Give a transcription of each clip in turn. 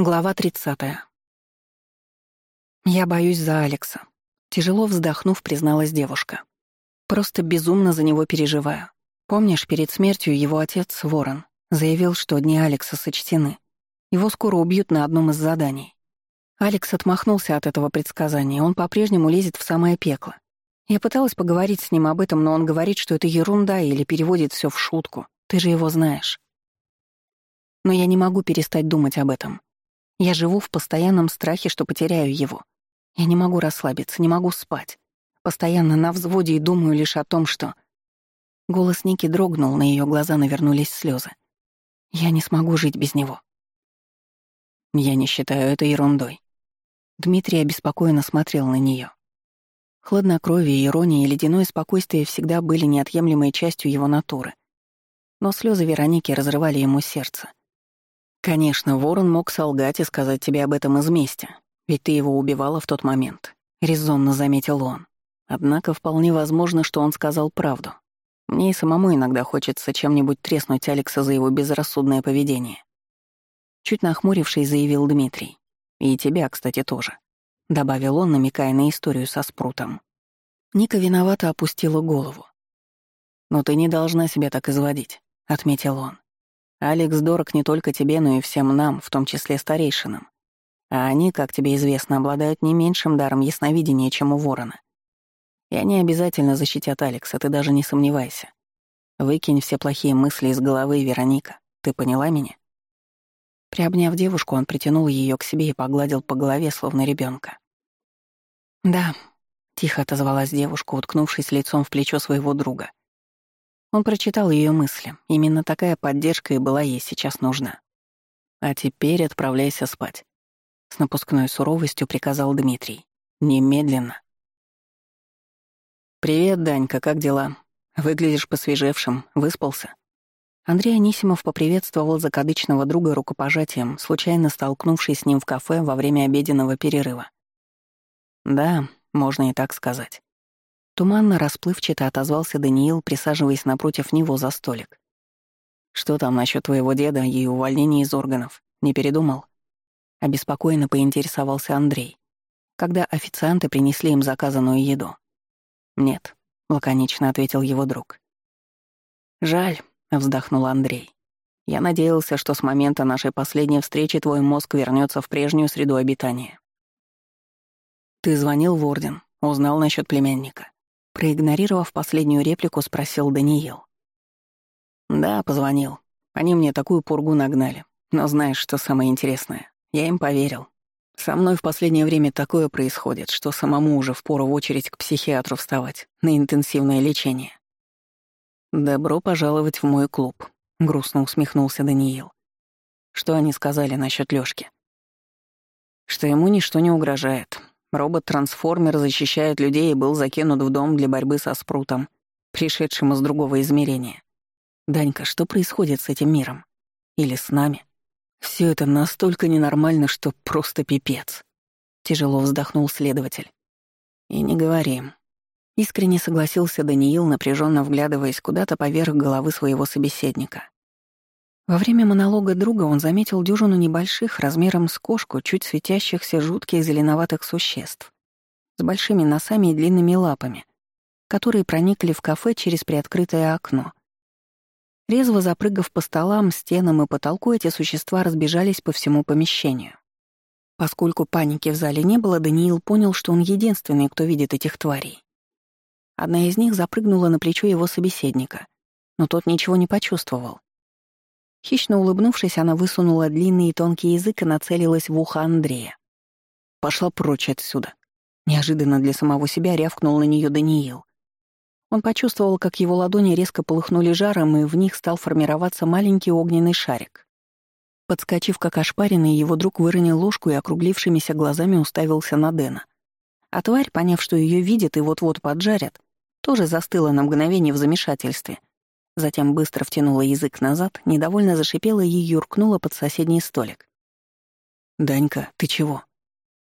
Глава 30. «Я боюсь за Алекса», — тяжело вздохнув, призналась девушка. «Просто безумно за него переживаю. Помнишь, перед смертью его отец, Ворон, заявил, что дни Алекса сочтены. Его скоро убьют на одном из заданий. Алекс отмахнулся от этого предсказания, он по-прежнему лезет в самое пекло. Я пыталась поговорить с ним об этом, но он говорит, что это ерунда или переводит все в шутку. Ты же его знаешь. Но я не могу перестать думать об этом». Я живу в постоянном страхе, что потеряю его. Я не могу расслабиться, не могу спать. Постоянно на взводе и думаю лишь о том, что... Голос Ники дрогнул, на ее глаза навернулись слезы. Я не смогу жить без него. Я не считаю это ерундой. Дмитрий обеспокоенно смотрел на нее. Хладнокровие, ирония и ледяное спокойствие всегда были неотъемлемой частью его натуры. Но слезы Вероники разрывали ему сердце. Конечно, Ворон мог солгать и сказать тебе об этом из мести, ведь ты его убивала в тот момент, — резонно заметил он. Однако вполне возможно, что он сказал правду. Мне и самому иногда хочется чем-нибудь треснуть Алекса за его безрассудное поведение. Чуть нахмурившись, заявил Дмитрий. И тебя, кстати, тоже. Добавил он, намекая на историю со спрутом. Ника виновато опустила голову. «Но ты не должна себя так изводить», — отметил он. Алекс дорог не только тебе, но и всем нам, в том числе старейшинам. А они, как тебе известно, обладают не меньшим даром ясновидения, чем у ворона. И они обязательно защитят Алекса, ты даже не сомневайся. Выкинь все плохие мысли из головы, Вероника. Ты поняла меня? Приобняв девушку, он притянул ее к себе и погладил по голове, словно ребенка. «Да», — тихо отозвалась девушка, уткнувшись лицом в плечо своего друга. Он прочитал ее мысли. Именно такая поддержка и была ей сейчас нужна. «А теперь отправляйся спать», — с напускной суровостью приказал Дмитрий. «Немедленно». «Привет, Данька, как дела? Выглядишь посвежевшим, выспался?» Андрей Анисимов поприветствовал закадычного друга рукопожатием, случайно столкнувшись с ним в кафе во время обеденного перерыва. «Да, можно и так сказать». Туманно расплывчато отозвался Даниил, присаживаясь напротив него за столик. «Что там насчет твоего деда и увольнения из органов? Не передумал?» Обеспокоенно поинтересовался Андрей, когда официанты принесли им заказанную еду. «Нет», — лаконично ответил его друг. «Жаль», — вздохнул Андрей. «Я надеялся, что с момента нашей последней встречи твой мозг вернется в прежнюю среду обитания». «Ты звонил в Орден, узнал насчет племянника», Проигнорировав последнюю реплику, спросил Даниил. «Да, позвонил. Они мне такую пургу нагнали. Но знаешь, что самое интересное? Я им поверил. Со мной в последнее время такое происходит, что самому уже впору в очередь к психиатру вставать на интенсивное лечение». «Добро пожаловать в мой клуб», — грустно усмехнулся Даниил. «Что они сказали насчет Лёшки?» «Что ему ничто не угрожает, Робот-трансформер защищает людей и был закинут в дом для борьбы со спрутом, пришедшим из другого измерения. Данька, что происходит с этим миром? Или с нами? Все это настолько ненормально, что просто пипец. Тяжело вздохнул следователь. И не говорим. Искренне согласился Даниил, напряженно вглядываясь куда-то поверх головы своего собеседника. Во время монолога друга он заметил дюжину небольших, размером с кошку, чуть светящихся жутких зеленоватых существ, с большими носами и длинными лапами, которые проникли в кафе через приоткрытое окно. Резво запрыгав по столам, стенам и потолку, эти существа разбежались по всему помещению. Поскольку паники в зале не было, Даниил понял, что он единственный, кто видит этих тварей. Одна из них запрыгнула на плечо его собеседника, но тот ничего не почувствовал. Хищно улыбнувшись, она высунула длинный и тонкий язык и нацелилась в ухо Андрея. «Пошла прочь отсюда!» Неожиданно для самого себя рявкнул на нее Даниил. Он почувствовал, как его ладони резко полыхнули жаром, и в них стал формироваться маленький огненный шарик. Подскочив как ошпаренный, его друг выронил ложку и округлившимися глазами уставился на Дэна. А тварь, поняв, что ее видят и вот-вот поджарят, тоже застыла на мгновение в замешательстве — затем быстро втянула язык назад, недовольно зашипела и юркнула под соседний столик. «Данька, ты чего?»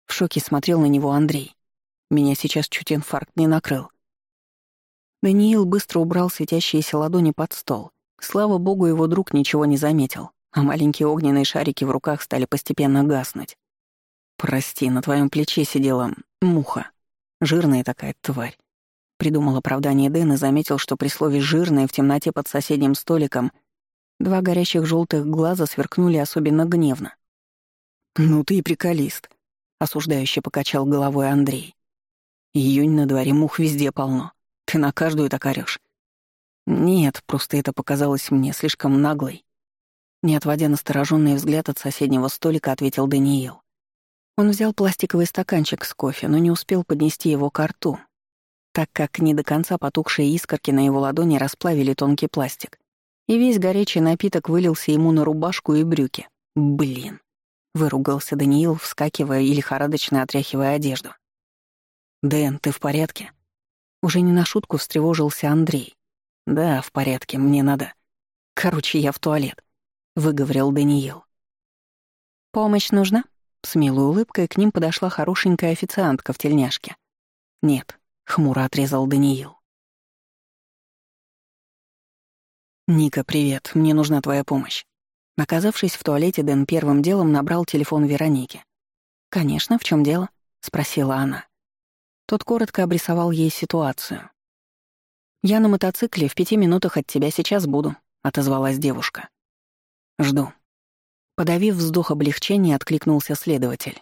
В шоке смотрел на него Андрей. Меня сейчас чуть инфаркт не накрыл. Даниил быстро убрал светящиеся ладони под стол. Слава богу, его друг ничего не заметил, а маленькие огненные шарики в руках стали постепенно гаснуть. «Прости, на твоем плече сидела муха. Жирная такая тварь. Придумал оправдание Дэн и заметил, что при слове «жирное» в темноте под соседним столиком два горящих желтых глаза сверкнули особенно гневно. «Ну ты и приколист», — осуждающе покачал головой Андрей. «Июнь на дворе мух везде полно. Ты на каждую так орёшь». «Нет, просто это показалось мне слишком наглой». Не отводя настороженный взгляд от соседнего столика, ответил Даниил. Он взял пластиковый стаканчик с кофе, но не успел поднести его к рту, так как не до конца потухшие искорки на его ладони расплавили тонкий пластик. И весь горячий напиток вылился ему на рубашку и брюки. «Блин!» — выругался Даниил, вскакивая и лихорадочно отряхивая одежду. «Дэн, ты в порядке?» Уже не на шутку встревожился Андрей. «Да, в порядке, мне надо. Короче, я в туалет», — выговорил Даниил. «Помощь нужна?» С милой улыбкой к ним подошла хорошенькая официантка в тельняшке. «Нет», хмуро отрезал Даниил. «Ника, привет. Мне нужна твоя помощь». Оказавшись в туалете, Дэн первым делом набрал телефон Вероники. «Конечно, в чем дело?» — спросила она. Тот коротко обрисовал ей ситуацию. «Я на мотоцикле, в пяти минутах от тебя сейчас буду», — отозвалась девушка. «Жду». Подавив вздох облегчения, откликнулся следователь.